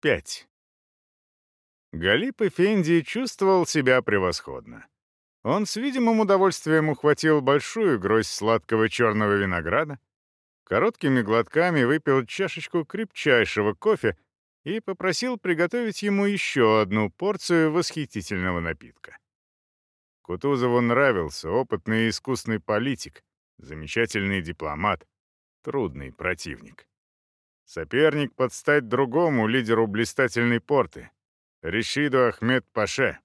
5. Галип Эфенди чувствовал себя превосходно. Он с видимым удовольствием ухватил большую гроздь сладкого черного винограда, короткими глотками выпил чашечку крепчайшего кофе и попросил приготовить ему еще одну порцию восхитительного напитка. Кутузову нравился опытный и искусный политик, замечательный дипломат, трудный противник. Соперник под стать другому лидеру блистательной порты, Ришиду Ахмед Паше.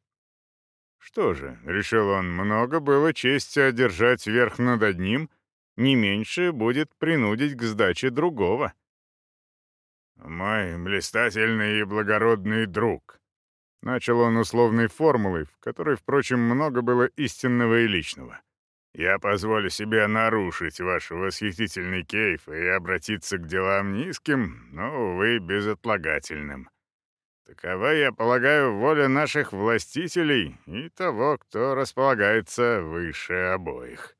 Что же, решил он, много было чести одержать верх над одним, не меньше будет принудить к сдаче другого. «Мой блистательный и благородный друг», — начал он условной формулой, в которой, впрочем, много было истинного и личного. «Я позволю себе нарушить ваш восхитительный кейф и обратиться к делам низким, но, увы, безотлагательным. Такова, я полагаю, воля наших властителей и того, кто располагается выше обоих».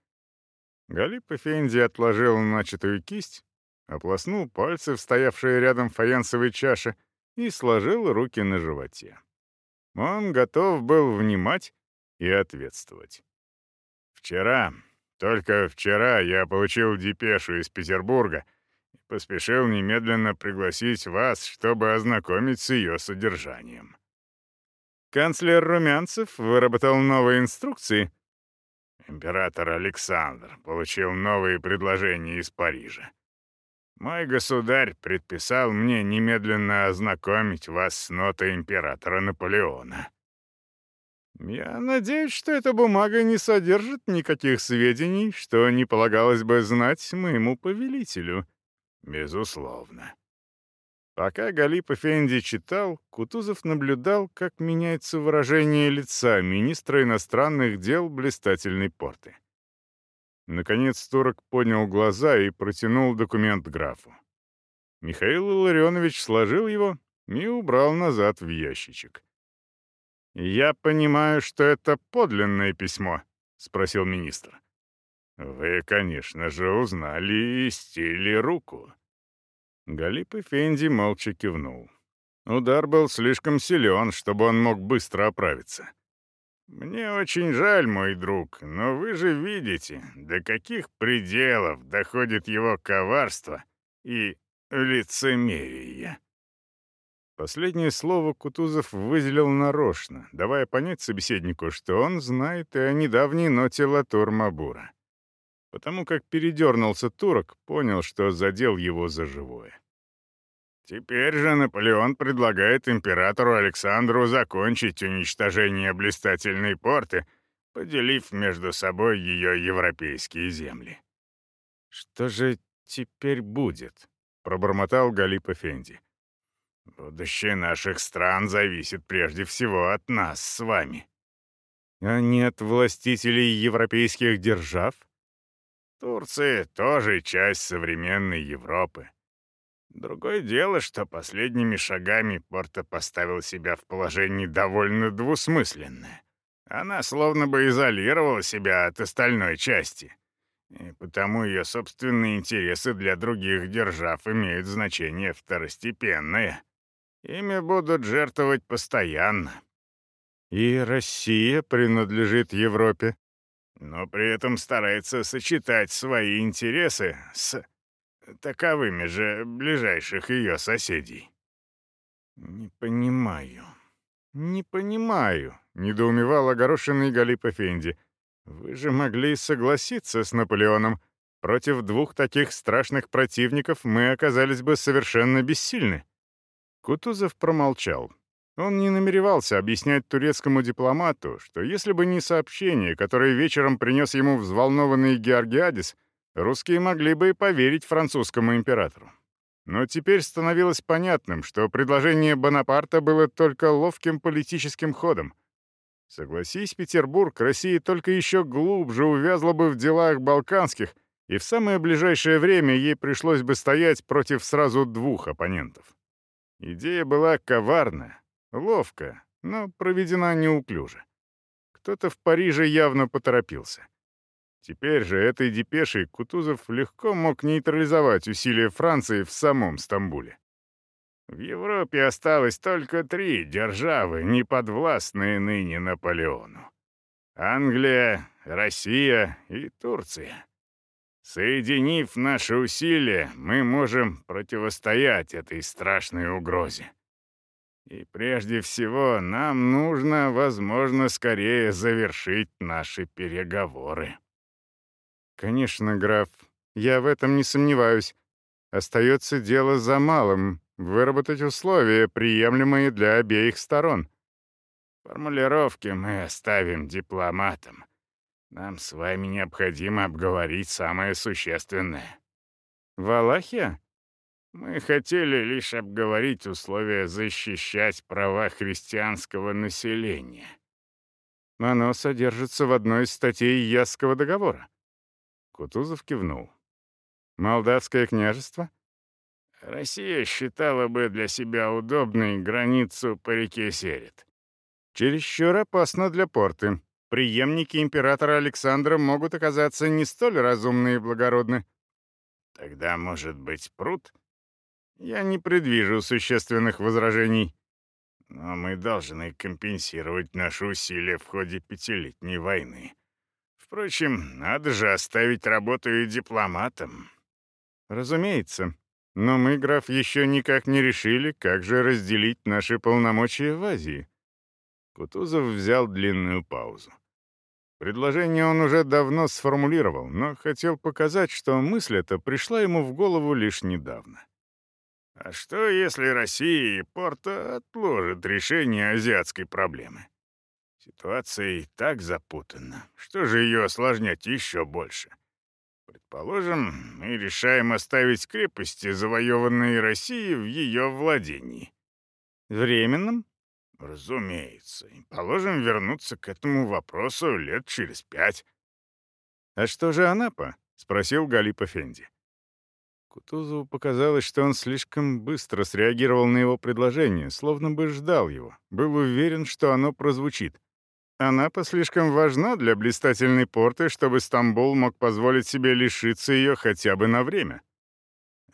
Галип Эфенди отложил начатую кисть ополоснул пальцы в стоявшие рядом фаянсовой чаше и сложил руки на животе. Он готов был внимать и ответствовать. «Вчера, только вчера я получил депешу из Петербурга и поспешил немедленно пригласить вас, чтобы ознакомить с ее содержанием». Канцлер Румянцев выработал новые инструкции. Император Александр получил новые предложения из Парижа. Мой государь предписал мне немедленно ознакомить вас с нотой императора Наполеона. Я надеюсь, что эта бумага не содержит никаких сведений, что не полагалось бы знать моему повелителю. Безусловно. Пока Галип Эфенди читал, Кутузов наблюдал, как меняется выражение лица министра иностранных дел блистательной порты. Наконец турок поднял глаза и протянул документ графу. Михаил Илларионович сложил его и убрал назад в ящичек. «Я понимаю, что это подлинное письмо», — спросил министр. «Вы, конечно же, узнали и стили руку». Галип Эфенди молча кивнул. Удар был слишком силен, чтобы он мог быстро оправиться. «Мне очень жаль, мой друг, но вы же видите, до каких пределов доходит его коварство и лицемерие». Последнее слово Кутузов выделил нарочно, давая понять собеседнику, что он знает и о недавней ноте Латур Мабура. Потому как передернулся турок, понял, что задел его за живое. Теперь же Наполеон предлагает императору Александру закончить уничтожение блистательной порты, поделив между собой ее европейские земли. «Что же теперь будет?» — пробормотал Галип Эфенди. «Будущее наших стран зависит прежде всего от нас с вами». «А нет властителей европейских держав?» «Турция тоже часть современной Европы. Другое дело, что последними шагами Порта поставил себя в положение довольно двусмысленное. Она словно бы изолировала себя от остальной части. И потому ее собственные интересы для других держав имеют значение второстепенное. Ими будут жертвовать постоянно. И Россия принадлежит Европе. Но при этом старается сочетать свои интересы с таковыми же ближайших ее соседей. «Не понимаю, не понимаю», — недоумевал огорошенный Галип Эфенди. «Вы же могли согласиться с Наполеоном. Против двух таких страшных противников мы оказались бы совершенно бессильны». Кутузов промолчал. Он не намеревался объяснять турецкому дипломату, что если бы не сообщение, которое вечером принес ему взволнованный Георгиадис, русские могли бы и поверить французскому императору. Но теперь становилось понятным, что предложение Бонапарта было только ловким политическим ходом. Согласись, Петербург, Россия только еще глубже увязла бы в делах балканских, и в самое ближайшее время ей пришлось бы стоять против сразу двух оппонентов. Идея была коварная, ловкая, но проведена неуклюже. Кто-то в Париже явно поторопился. Теперь же этой депешей Кутузов легко мог нейтрализовать усилия Франции в самом Стамбуле. В Европе осталось только три державы, не подвластные ныне Наполеону. Англия, Россия и Турция. Соединив наши усилия, мы можем противостоять этой страшной угрозе. И прежде всего нам нужно, возможно, скорее завершить наши переговоры. Конечно, граф, я в этом не сомневаюсь. Остается дело за малым — выработать условия, приемлемые для обеих сторон. Формулировки мы оставим дипломатам. Нам с вами необходимо обговорить самое существенное. Валахия? Мы хотели лишь обговорить условия защищать права христианского населения. Оно содержится в одной из статей Ясского договора. Кутузов кивнул. Молдавское княжество? Россия считала бы для себя удобной границу по реке Серет. Чересчур опасно для порты. Приемники императора Александра могут оказаться не столь разумны и благородны. Тогда, может быть, пруд? Я не предвижу существенных возражений. Но мы должны компенсировать наши усилия в ходе пятилетней войны. Впрочем, надо же оставить работу и дипломатам. Разумеется. Но мы, граф, еще никак не решили, как же разделить наши полномочия в Азии. Кутузов взял длинную паузу. Предложение он уже давно сформулировал, но хотел показать, что мысль эта пришла ему в голову лишь недавно. А что, если Россия и Порто отложат решение азиатской проблемы? Ситуация и так запутана. Что же ее осложнять еще больше? Предположим, мы решаем оставить крепости, завоеванные Россией, в ее владении. Временным? Разумеется. И положим вернуться к этому вопросу лет через пять. «А что же Анапа?» — спросил Галип Эфенди. Кутузову показалось, что он слишком быстро среагировал на его предложение, словно бы ждал его, был уверен, что оно прозвучит. Анапа слишком важна для блистательной порты, чтобы Стамбул мог позволить себе лишиться ее хотя бы на время.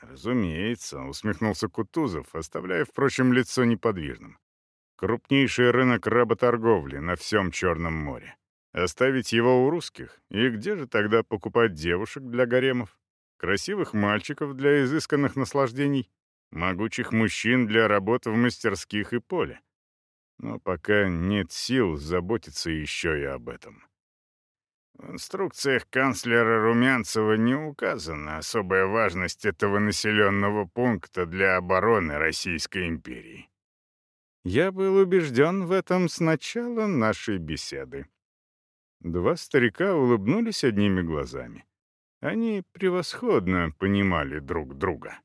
«Разумеется», — усмехнулся Кутузов, оставляя, впрочем, лицо неподвижным. «Крупнейший рынок работорговли на всем Черном море. Оставить его у русских? И где же тогда покупать девушек для гаремов? красивых мальчиков для изысканных наслаждений, могучих мужчин для работы в мастерских и поле. Но пока нет сил заботиться еще и об этом. В инструкциях канцлера Румянцева не указана особая важность этого населенного пункта для обороны Российской империи. Я был убежден в этом с начала нашей беседы. Два старика улыбнулись одними глазами. Они превосходно понимали друг друга.